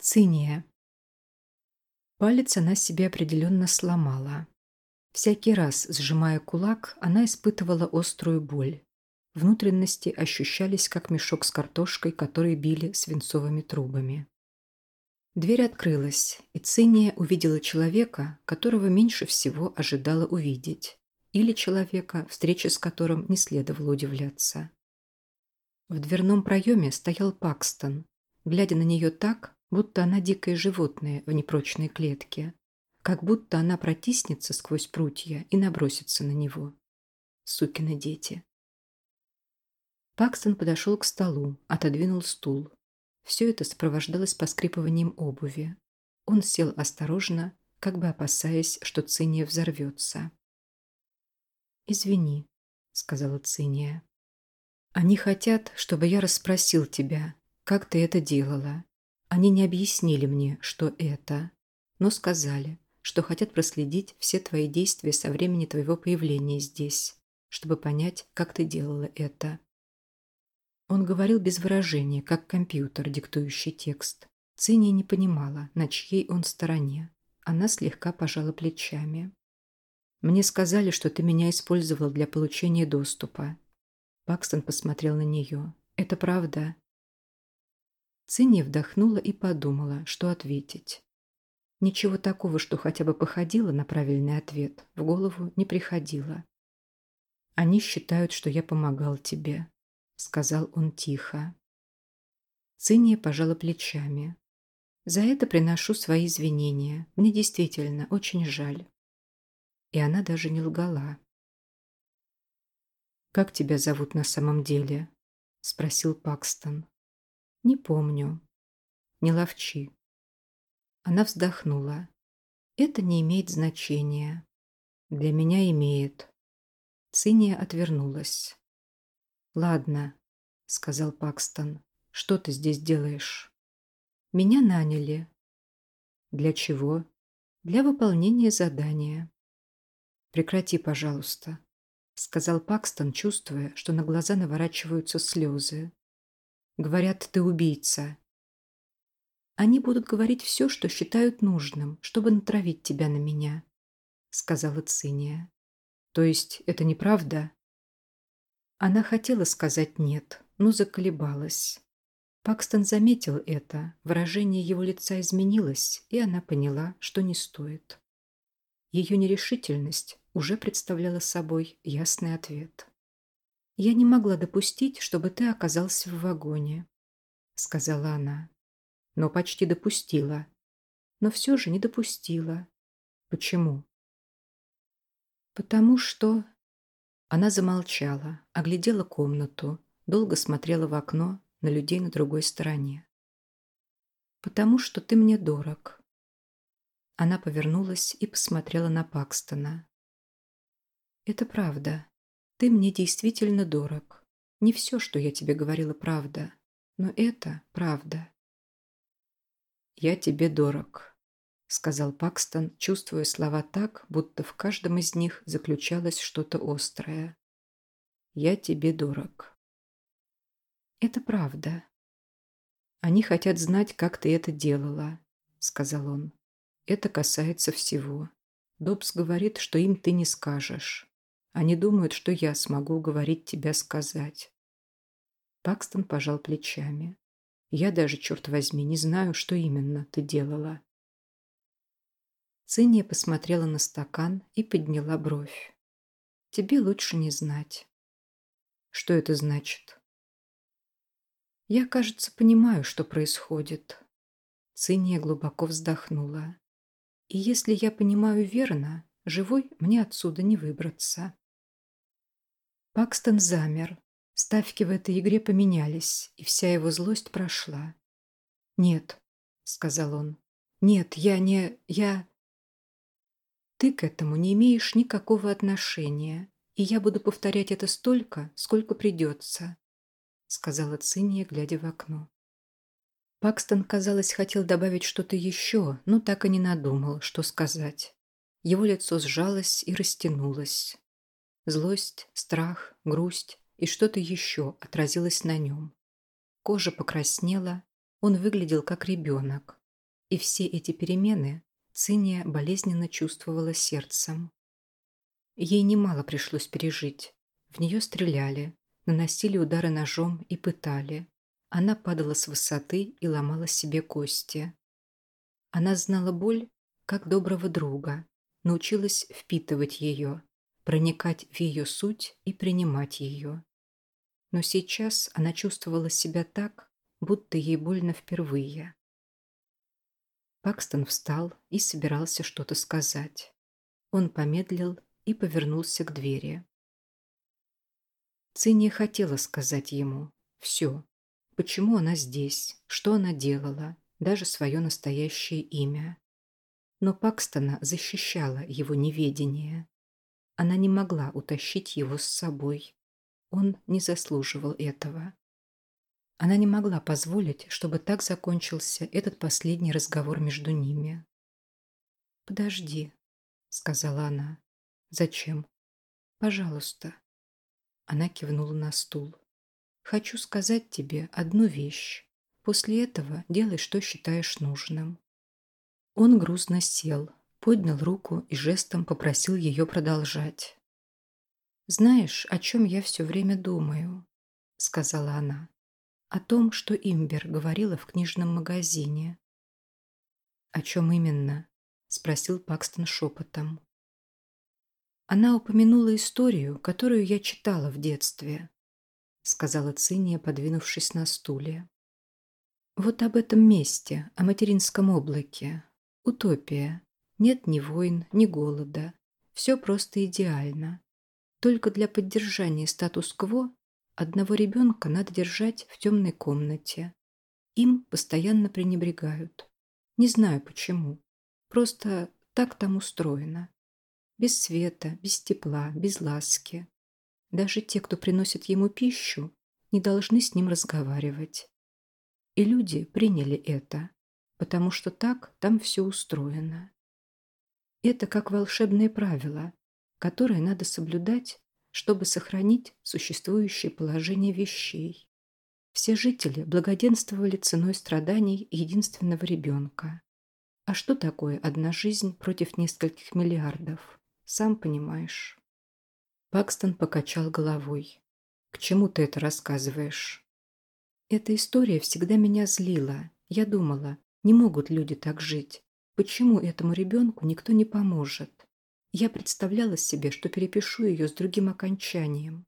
Циния. Палец она себе определенно сломала. Всякий раз, сжимая кулак, она испытывала острую боль. Внутренности ощущались, как мешок с картошкой, который били свинцовыми трубами. Дверь открылась, и Циния увидела человека, которого меньше всего ожидала увидеть, или человека, встрече с которым не следовало удивляться. В дверном проеме стоял Пакстон, глядя на нее так, будто она дикое животное в непрочной клетке, как будто она протиснется сквозь прутья и набросится на него. Сукины дети. Пакстон подошел к столу, отодвинул стул. Все это сопровождалось поскрипыванием обуви. Он сел осторожно, как бы опасаясь, что Циния взорвется. «Извини», — сказала Циния. «Они хотят, чтобы я расспросил тебя, как ты это делала, они не объяснили мне, что это, но сказали, что хотят проследить все твои действия со времени твоего появления здесь, чтобы понять, как ты делала это. Он говорил без выражения, как компьютер, диктующий текст. Циния не понимала, на чьей он стороне. Она слегка пожала плечами. «Мне сказали, что ты меня использовал для получения доступа». Пакстон посмотрел на нее. «Это правда?» Цинни вдохнула и подумала, что ответить. Ничего такого, что хотя бы походило на правильный ответ, в голову не приходило. «Они считают, что я помогал тебе», — сказал он тихо. Цинния пожала плечами. «За это приношу свои извинения. Мне действительно очень жаль». И она даже не лгала. «Как тебя зовут на самом деле?» — спросил Пакстон. Не помню. Не ловчи. Она вздохнула. Это не имеет значения. Для меня имеет. Циния отвернулась. Ладно, сказал Пакстон. Что ты здесь делаешь? Меня наняли. Для чего? Для выполнения задания. Прекрати, пожалуйста, сказал Пакстон, чувствуя, что на глаза наворачиваются слезы. Говорят, ты убийца. Они будут говорить все, что считают нужным, чтобы натравить тебя на меня, сказала Циния. То есть это неправда? Она хотела сказать «нет», но заколебалась. Пакстон заметил это, выражение его лица изменилось, и она поняла, что не стоит. Ее нерешительность уже представляла собой ясный ответ. «Я не могла допустить, чтобы ты оказался в вагоне», — сказала она. «Но почти допустила. Но все же не допустила. Почему?» «Потому что...» Она замолчала, оглядела комнату, долго смотрела в окно на людей на другой стороне. «Потому что ты мне дорог». Она повернулась и посмотрела на Пакстона. «Это правда», ты мне действительно дорог. Не все, что я тебе говорила, правда. Но это правда. Я тебе дорог, сказал Пакстон, чувствуя слова так, будто в каждом из них заключалось что-то острое. Я тебе дорог. Это правда. Они хотят знать, как ты это делала, сказал он. Это касается всего. Добс говорит, что им ты не скажешь. Они думают, что я смогу уговорить тебя сказать. Пакстон пожал плечами. Я даже, черт возьми, не знаю, что именно ты делала. Циния посмотрела на стакан и подняла бровь. Тебе лучше не знать. Что это значит? Я, кажется, понимаю, что происходит. Циния глубоко вздохнула. И если я понимаю верно, живой мне отсюда не выбраться. Пакстон замер. Ставки в этой игре поменялись, и вся его злость прошла. «Нет», — сказал он. «Нет, я не... я...» «Ты к этому не имеешь никакого отношения, и я буду повторять это столько, сколько придется», — сказала Циния, глядя в окно. Пакстон, казалось, хотел добавить что-то еще, но так и не надумал, что сказать. Его лицо сжалось и растянулось. Злость, страх, грусть и что-то еще отразилось на нем. Кожа покраснела, он выглядел как ребенок, И все эти перемены Циния болезненно чувствовала сердцем. Ей немало пришлось пережить. В нее стреляли, наносили удары ножом и пытали. Она падала с высоты и ломала себе кости. Она знала боль, как доброго друга, научилась впитывать ее, проникать в ее суть и принимать ее. Но сейчас она чувствовала себя так, будто ей больно впервые. Пакстон встал и собирался что-то сказать. Он помедлил и повернулся к двери. Циния хотела сказать ему все. Почему она здесь, что она делала, даже свое настоящее имя. Но Пакстона защищала его неведение. Она не могла утащить его с собой. Он не заслуживал этого. Она не могла позволить, чтобы так закончился этот последний разговор между ними. «Подожди», — сказала она. «Зачем?» «Пожалуйста». Она кивнула на стул. «Хочу сказать тебе одну вещь. После этого делай, что считаешь нужным». Он грузно сел, поднял руку и жестом попросил ее продолжать. «Знаешь, о чем я все время думаю?» — сказала она. «О том, что Имбер говорила в книжном магазине». «О чем именно?» — спросил Пакстон шепотом. «Она упомянула историю, которую я читала в детстве», — сказала Циния, подвинувшись на стуле. «Вот об этом месте, о материнском облаке. Утопия. Нет ни войн, ни голода. Все просто идеально. Только для поддержания статус-кво одного ребенка надо держать в темной комнате. Им постоянно пренебрегают. Не знаю почему. Просто так там устроено. Без света, без тепла, без ласки. Даже те, кто приносит ему пищу, не должны с ним разговаривать. И люди приняли это, потому что так там все устроено. Это как волшебное правило, которое надо соблюдать, чтобы сохранить существующее положение вещей. Все жители благоденствовали ценой страданий единственного ребенка. А что такое одна жизнь против нескольких миллиардов? Сам понимаешь. Пакстон покачал головой. «К чему ты это рассказываешь?» «Эта история всегда меня злила. Я думала, не могут люди так жить. Почему этому ребенку никто не поможет? Я представляла себе, что перепишу ее с другим окончанием.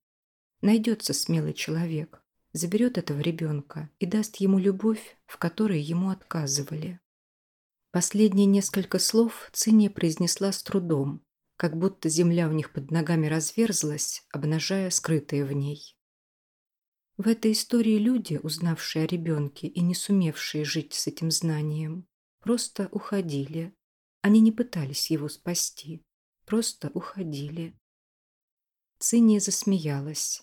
Найдется смелый человек, заберет этого ребенка и даст ему любовь, в которой ему отказывали. Последние несколько слов Циния произнесла с трудом, как будто земля у них под ногами разверзлась, обнажая скрытое в ней. В этой истории люди, узнавшие о ребенке и не сумевшие жить с этим знанием, просто уходили. Они не пытались его спасти, просто уходили. Циния засмеялась.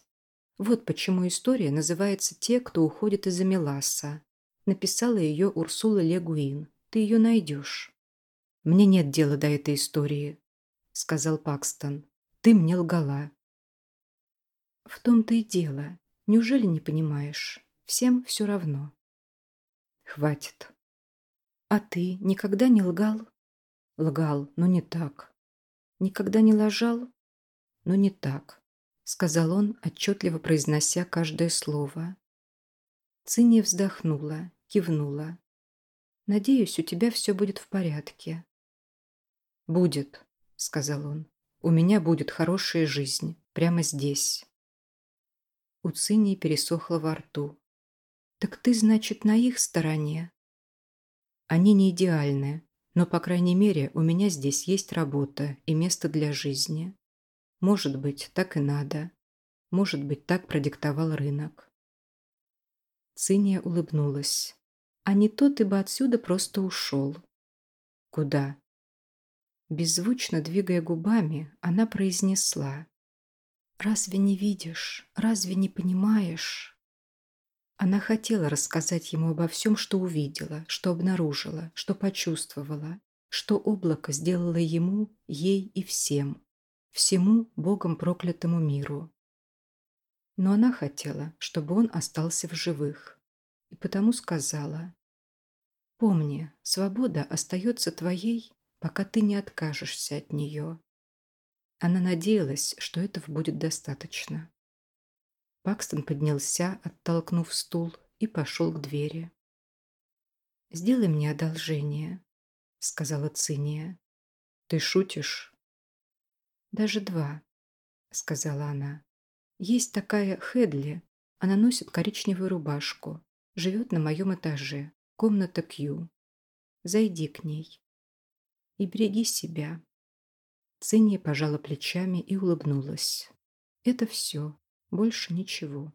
Вот почему история называется «Те, кто уходит из Амеласа». Написала ее Урсула Легуин. Ты ее найдешь. «Мне нет дела до этой истории», — сказал Пакстон. «Ты мне лгала». «В том-то и дело. Неужели не понимаешь? Всем все равно». «Хватит», «А ты никогда не лгал?» «Лгал, но не так». «Никогда не ложал?» «Но не так», — сказал он, отчетливо произнося каждое слово. Циния вздохнула, кивнула. «Надеюсь, у тебя все будет в порядке». «Будет», — сказал он. «У меня будет хорошая жизнь, прямо здесь». У Цинии пересохло во рту. «Так ты, значит, на их стороне?» Они не идеальны, но, по крайней мере, у меня здесь есть работа и место для жизни. Может быть, так и надо. Может быть, так продиктовал рынок. Циния улыбнулась. А не то ты бы отсюда просто ушел. Куда? Беззвучно двигая губами, она произнесла. «Разве не видишь? Разве не понимаешь?» Она хотела рассказать ему обо всем, что увидела, что обнаружила, что почувствовала, что облако сделало ему, ей и всем, всему Богом проклятому миру. Но она хотела, чтобы он остался в живых, и потому сказала, Помни, свобода остается твоей, пока ты не откажешься от нее. Она надеялась, что этого будет достаточно. Пакстон поднялся, оттолкнув стул, и пошел к двери. «Сделай мне одолжение», — сказала Циния. «Ты шутишь?» «Даже два», — сказала она. «Есть такая Хедли. Она носит коричневую рубашку. Живет на моем этаже. Комната Кью. Зайди к ней. И береги себя». Циния пожала плечами и улыбнулась. «Это все. Больше ничего».